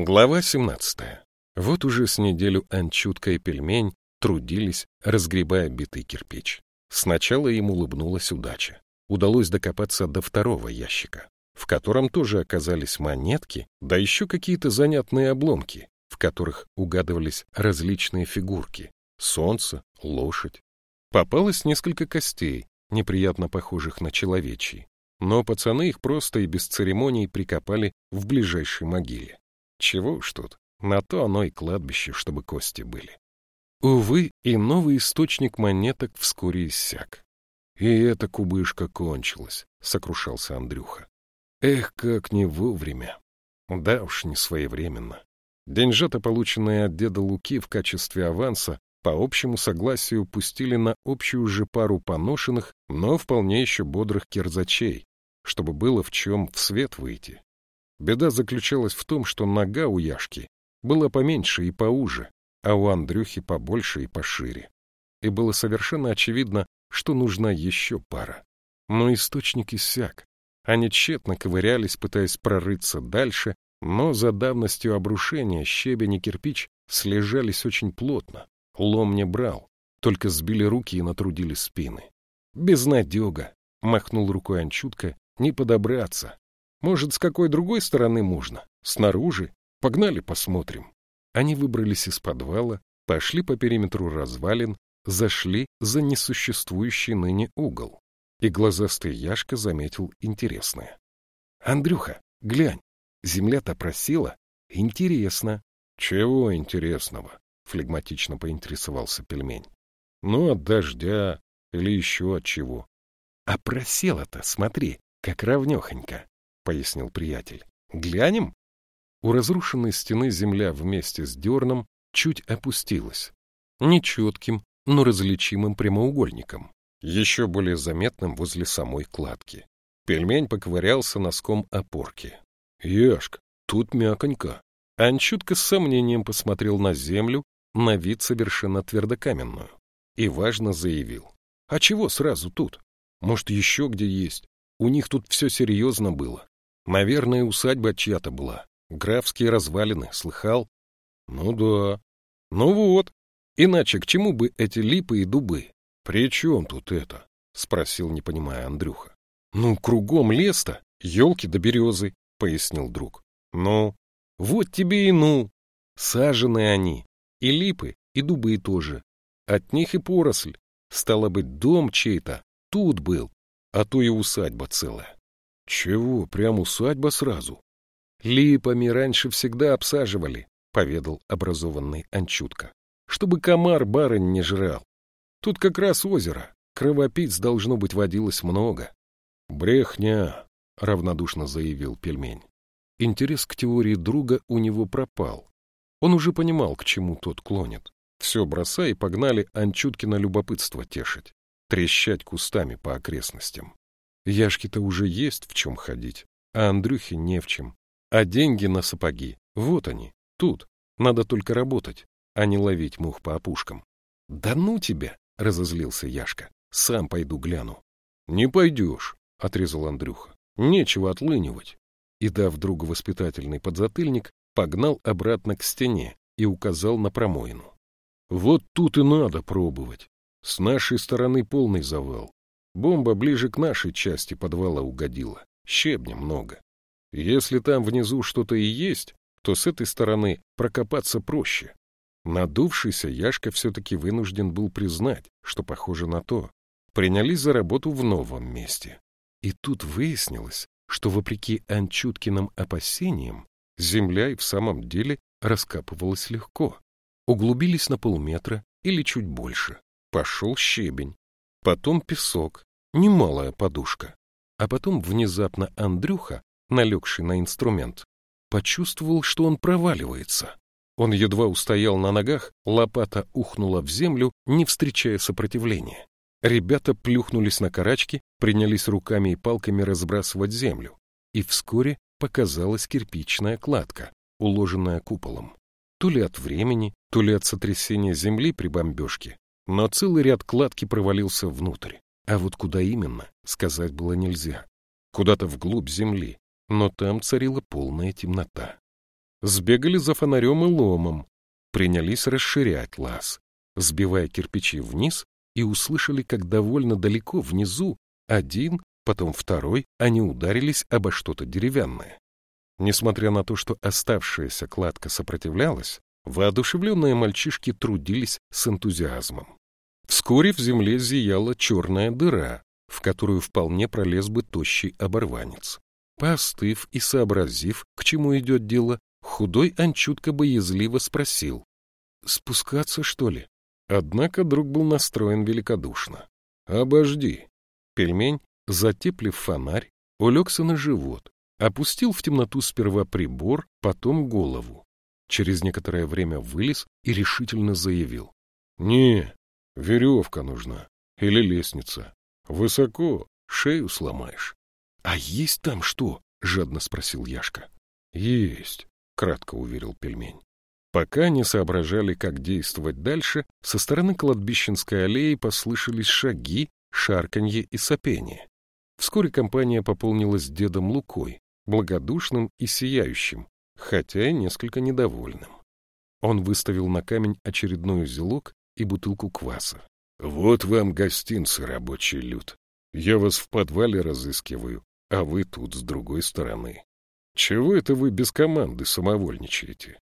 Глава 17. Вот уже с неделю Анчутка и Пельмень трудились, разгребая битый кирпич. Сначала им улыбнулась удача. Удалось докопаться до второго ящика, в котором тоже оказались монетки, да еще какие-то занятные обломки, в которых угадывались различные фигурки — солнце, лошадь. Попалось несколько костей, неприятно похожих на человечьи, но пацаны их просто и без церемоний прикопали в ближайшей могиле. Чего уж тут, на то оно и кладбище, чтобы кости были. Увы, и новый источник монеток вскоре иссяк. И эта кубышка кончилась, — сокрушался Андрюха. Эх, как не вовремя. Да уж, не своевременно. Деньжата, полученные от деда Луки в качестве аванса, по общему согласию пустили на общую же пару поношенных, но вполне еще бодрых кирзачей, чтобы было в чем в свет выйти. Беда заключалась в том, что нога у Яшки была поменьше и поуже, а у Андрюхи побольше и пошире. И было совершенно очевидно, что нужна еще пара. Но источник иссяк. Они тщетно ковырялись, пытаясь прорыться дальше, но за давностью обрушения щебень и кирпич слежались очень плотно. Лом не брал, только сбили руки и натрудили спины. «Безнадега!» — махнул рукой Анчутка. «Не подобраться. Может, с какой другой стороны можно? Снаружи? Погнали посмотрим. Они выбрались из подвала, пошли по периметру развалин, зашли за несуществующий ныне угол. И глазастый Яшка заметил интересное. — Андрюха, глянь, земля-то просила. Интересно. — Чего интересного? — флегматично поинтересовался пельмень. — Ну, от дождя или еще от чего. — А просела-то, смотри, как равнехонько пояснил приятель. «Глянем?» У разрушенной стены земля вместе с дерном чуть опустилась. Нечетким, но различимым прямоугольником, еще более заметным возле самой кладки. Пельмень поковырялся носком опорки. «Ешк, тут мяконько». Анчутка с сомнением посмотрел на землю, на вид совершенно твердокаменную, и важно заявил. «А чего сразу тут? Может, еще где есть? У них тут все серьезно было. Наверное, усадьба чья-то была. Графские развалины, слыхал? Ну да. Ну вот. Иначе к чему бы эти липы и дубы? При чем тут это? Спросил, не понимая Андрюха. Ну, кругом лес-то, елки да березы, пояснил друг. Ну, вот тебе и ну. Сажены они. И липы, и дубы тоже. От них и поросль. Стало быть, дом чей-то тут был, а то и усадьба целая. Чего, прям усадьба сразу? Липами раньше всегда обсаживали, поведал образованный Анчутка, чтобы комар барынь не жрал. Тут как раз озеро, кровопийц должно быть водилось много. Брехня, равнодушно заявил пельмень. Интерес к теории друга у него пропал. Он уже понимал, к чему тот клонит. Все бросай и погнали Анчуткина любопытство тешить, трещать кустами по окрестностям. Яшке-то уже есть в чем ходить, а Андрюхе не в чем. А деньги на сапоги, вот они, тут. Надо только работать, а не ловить мух по опушкам. — Да ну тебя! — разозлился Яшка. — Сам пойду гляну. — Не пойдешь, — отрезал Андрюха. — Нечего отлынивать. И, дав другу воспитательный подзатыльник, погнал обратно к стене и указал на промоину. — Вот тут и надо пробовать. С нашей стороны полный завал. Бомба ближе к нашей части подвала угодила. Щебня много. Если там внизу что-то и есть, то с этой стороны прокопаться проще. Надувшийся Яшка все-таки вынужден был признать, что похоже на то. Принялись за работу в новом месте. И тут выяснилось, что, вопреки Анчуткиным опасениям, земля и в самом деле раскапывалась легко. Углубились на полметра или чуть больше. Пошел щебень. Потом песок, немалая подушка. А потом внезапно Андрюха, налегший на инструмент, почувствовал, что он проваливается. Он едва устоял на ногах, лопата ухнула в землю, не встречая сопротивления. Ребята плюхнулись на карачки, принялись руками и палками разбрасывать землю. И вскоре показалась кирпичная кладка, уложенная куполом. То ли от времени, то ли от сотрясения земли при бомбежке, но целый ряд кладки провалился внутрь. А вот куда именно, сказать было нельзя. Куда-то вглубь земли, но там царила полная темнота. сбегали за фонарем и ломом, принялись расширять лаз, сбивая кирпичи вниз, и услышали, как довольно далеко внизу один, потом второй, они ударились обо что-то деревянное. Несмотря на то, что оставшаяся кладка сопротивлялась, воодушевленные мальчишки трудились с энтузиазмом. Вскоре в земле зияла черная дыра, в которую вполне пролез бы тощий оборванец. Поостыв и сообразив, к чему идет дело, худой Анчутка боязливо спросил. — Спускаться, что ли? Однако друг был настроен великодушно. — Обожди. Пельмень, затеплив фонарь, улегся на живот, опустил в темноту сперва прибор, потом голову. Через некоторое время вылез и решительно заявил. — Не, веревка нужна или лестница. Высоко, шею сломаешь. — А есть там что? — жадно спросил Яшка. — Есть, — кратко уверил пельмень. Пока не соображали, как действовать дальше, со стороны кладбищенской аллеи послышались шаги, шарканье и сопение. Вскоре компания пополнилась дедом Лукой, благодушным и сияющим, хотя и несколько недовольным. Он выставил на камень очередной узелок и бутылку кваса. — Вот вам гостинцы, рабочий люд. Я вас в подвале разыскиваю, а вы тут с другой стороны. Чего это вы без команды самовольничаете?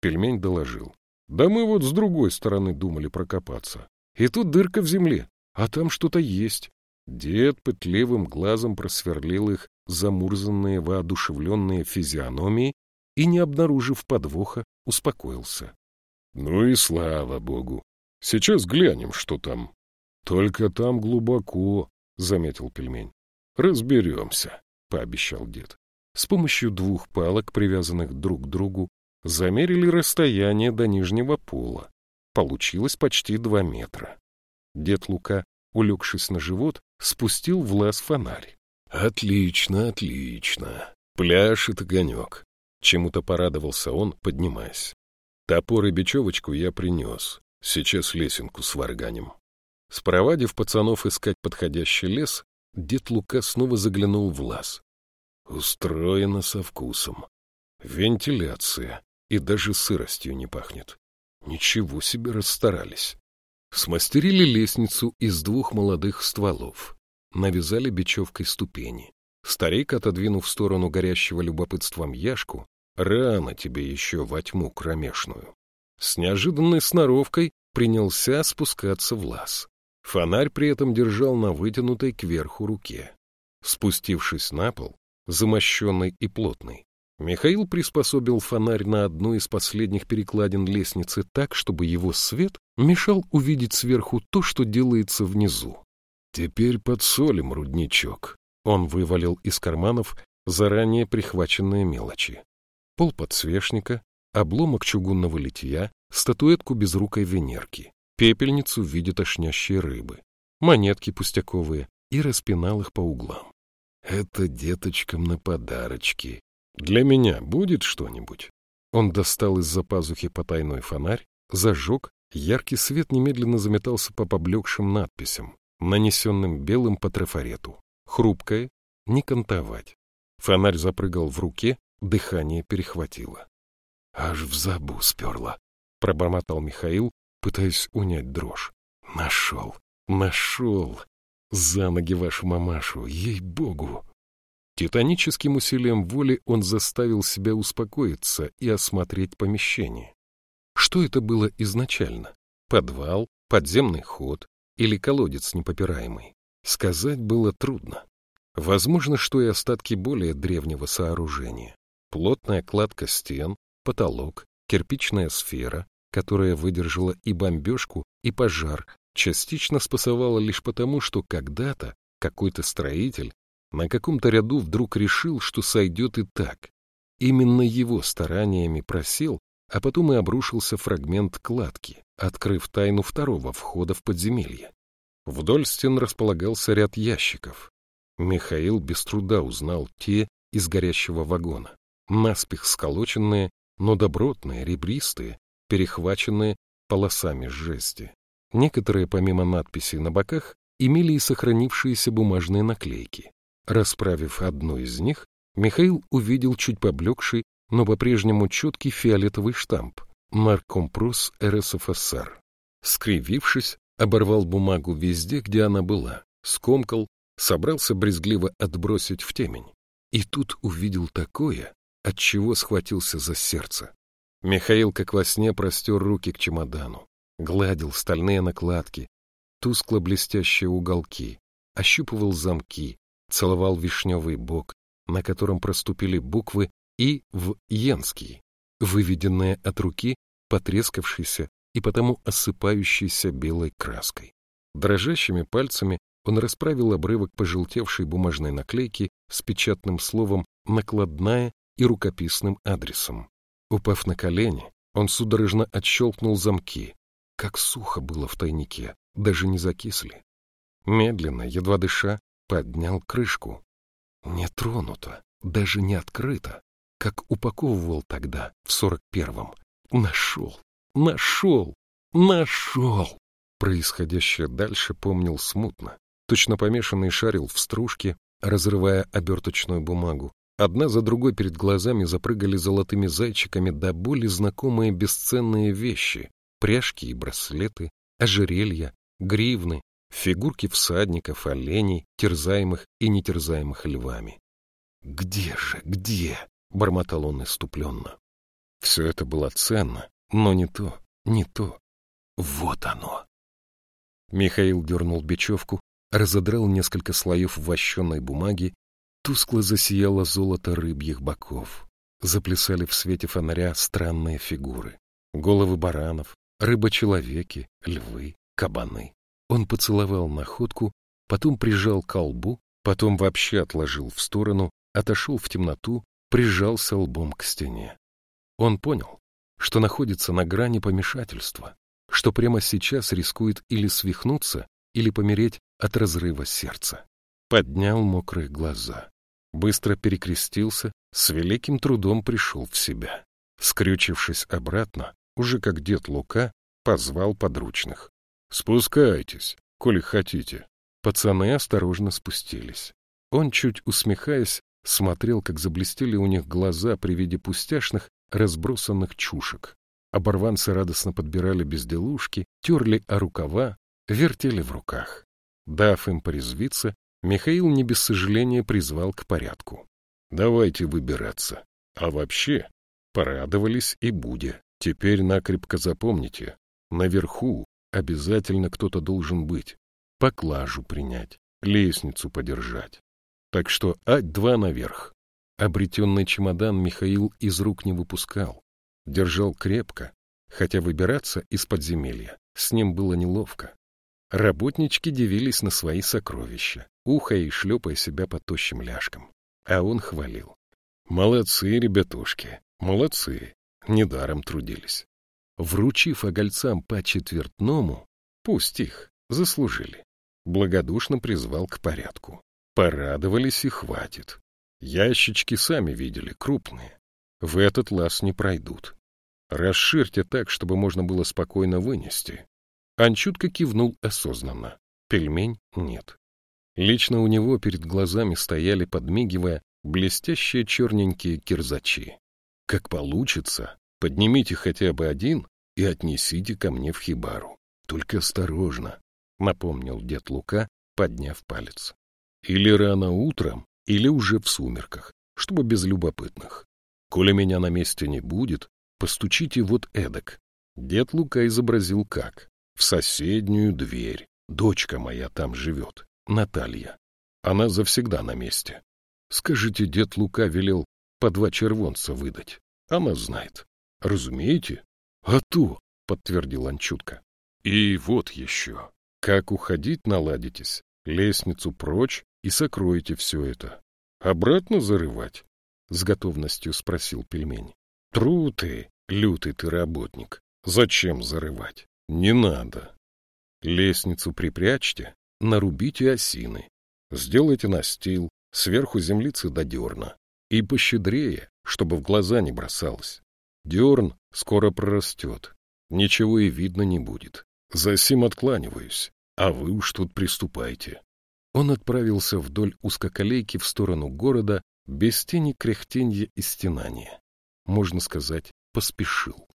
Пельмень доложил. Да мы вот с другой стороны думали прокопаться. И тут дырка в земле, а там что-то есть. Дед пытливым глазом просверлил их замурзанные, воодушевленные физиономии и, не обнаружив подвоха, успокоился. — Ну и слава богу! Сейчас глянем, что там. — Только там глубоко, — заметил пельмень. — Разберемся, — пообещал дед. С помощью двух палок, привязанных друг к другу, замерили расстояние до нижнего пола. Получилось почти два метра. Дед Лука, улегшись на живот, спустил в лаз фонарь. «Отлично, отлично. Пляшет огонек». Чему-то порадовался он, поднимаясь. Топор и бечевочку я принес. Сейчас лесенку сварганим. Спровадив пацанов искать подходящий лес, дед Лука снова заглянул в лаз. Устроено со вкусом. Вентиляция. И даже сыростью не пахнет. Ничего себе расстарались. Смастерили лестницу из двух молодых стволов навязали бечевкой ступени. Старик, отодвинув в сторону горящего любопытством яшку, рано тебе еще во тьму кромешную. С неожиданной сноровкой принялся спускаться в лаз. Фонарь при этом держал на вытянутой кверху руке. Спустившись на пол, замощенный и плотный, Михаил приспособил фонарь на одну из последних перекладин лестницы так, чтобы его свет мешал увидеть сверху то, что делается внизу. Теперь подсолим рудничок. Он вывалил из карманов заранее прихваченные мелочи. Пол подсвечника, обломок чугунного литья, статуэтку безрукой Венерки, пепельницу в виде тошнящей рыбы, монетки пустяковые и распинал их по углам. Это деточкам на подарочки. Для меня будет что-нибудь? Он достал из-за пазухи потайной фонарь, зажег, яркий свет немедленно заметался по поблекшим надписям нанесенным белым по трафарету. Хрупкое, не кантовать. Фонарь запрыгал в руке, дыхание перехватило. — Аж в забу сперла, — пробормотал Михаил, пытаясь унять дрожь. — Нашел, нашел! За ноги вашу мамашу, ей-богу! Титаническим усилием воли он заставил себя успокоиться и осмотреть помещение. Что это было изначально? Подвал, подземный ход, или колодец непопираемый. Сказать было трудно. Возможно, что и остатки более древнего сооружения. Плотная кладка стен, потолок, кирпичная сфера, которая выдержала и бомбежку, и пожар, частично спасовала лишь потому, что когда-то какой-то строитель на каком-то ряду вдруг решил, что сойдет и так. Именно его стараниями просел, а потом и обрушился фрагмент кладки, открыв тайну второго входа в подземелье. Вдоль стен располагался ряд ящиков. Михаил без труда узнал те из горящего вагона, наспех сколоченные, но добротные, ребристые, перехваченные полосами жести. Некоторые, помимо надписей на боках, имели и сохранившиеся бумажные наклейки. Расправив одну из них, Михаил увидел чуть поблекший но по-прежнему четкий фиолетовый штамп «Наркомпрос РСФСР». Скривившись, оборвал бумагу везде, где она была, скомкал, собрался брезгливо отбросить в темень. И тут увидел такое, от чего схватился за сердце. Михаил, как во сне, простер руки к чемодану, гладил стальные накладки, тускло-блестящие уголки, ощупывал замки, целовал вишневый бок, на котором проступили буквы «И» в «Янский», выведенные от руки, потрескавшейся и потому осыпающейся белой краской. Дрожащими пальцами он расправил обрывок пожелтевшей бумажной наклейки с печатным словом «накладная» и рукописным адресом. Упав на колени, он судорожно отщелкнул замки. Как сухо было в тайнике, даже не закисли. Медленно, едва дыша, поднял крышку. Не тронуто, даже не открыто, как упаковывал тогда, в сорок первом. Нашел, нашел, нашел! Происходящее дальше помнил смутно. Точно помешанный шарил в стружке, разрывая оберточную бумагу. Одна за другой перед глазами запрыгали золотыми зайчиками до боли знакомые бесценные вещи — пряжки и браслеты, ожерелья, гривны, фигурки всадников, оленей, терзаемых и нетерзаемых львами. «Где же, где?» — бормотал он иступленно. Все это было ценно, но не то, не то. Вот оно. Михаил дернул бечевку, разодрал несколько слоев вощеной бумаги, тускло засияло золото рыбьих боков. Заплясали в свете фонаря странные фигуры. Головы баранов, рыба-человеки, львы, кабаны. Он поцеловал находку, потом прижал колбу, потом вообще отложил в сторону, отошел в темноту, прижался лбом к стене. Он понял, что находится на грани помешательства, что прямо сейчас рискует или свихнуться, или помереть от разрыва сердца. Поднял мокрые глаза, быстро перекрестился, с великим трудом пришел в себя. Скрючившись обратно, уже как дед Лука, позвал подручных. «Спускайтесь, коли хотите». Пацаны осторожно спустились. Он, чуть усмехаясь, смотрел, как заблестели у них глаза при виде пустяшных, разбросанных чушек. Оборванцы радостно подбирали безделушки, терли о рукава, вертели в руках. Дав им порезвиться, Михаил не без сожаления призвал к порядку. «Давайте выбираться. А вообще, порадовались и будя. Теперь накрепко запомните, наверху обязательно кто-то должен быть. Поклажу принять, лестницу подержать. Так что ать-два наверх. Обретенный чемодан Михаил из рук не выпускал. Держал крепко, хотя выбираться из подземелья с ним было неловко. Работнички дивились на свои сокровища, ухая и шлепая себя по тощим ляжкам. А он хвалил. «Молодцы, ребятушки, молодцы, недаром трудились». Вручив огольцам по четвертному, пусть их, заслужили, благодушно призвал к порядку. Порадовались и хватит. Ящички сами видели, крупные. В этот лаз не пройдут. Расширьте так, чтобы можно было спокойно вынести. Анчутка кивнул осознанно. Пельмень нет. Лично у него перед глазами стояли, подмигивая, блестящие черненькие кирзачи. Как получится, поднимите хотя бы один и отнесите ко мне в хибару. Только осторожно, — напомнил дед Лука, подняв палец. Или рано утром, или уже в сумерках, чтобы без любопытных. Коли меня на месте не будет, постучите вот эдак. Дед Лука изобразил как. В соседнюю дверь. Дочка моя там живет, Наталья. Она завсегда на месте. Скажите, дед Лука велел по два червонца выдать. Она знает. Разумеете? — А то, — подтвердил Анчутка. — И вот еще. Как уходить наладитесь, лестницу прочь и сокроете все это. Обратно зарывать? — с готовностью спросил пельмень. — Тру ты, лютый ты работник. Зачем зарывать? Не надо. Лестницу припрячьте, нарубите осины. Сделайте настил, сверху землицы до дерна. И пощедрее, чтобы в глаза не бросалось. Дерн скоро прорастет, ничего и видно не будет. Засим откланиваюсь, а вы уж тут приступайте. Он отправился вдоль узкоколейки в сторону города без тени кряхтенья и стенания. можно сказать, поспешил.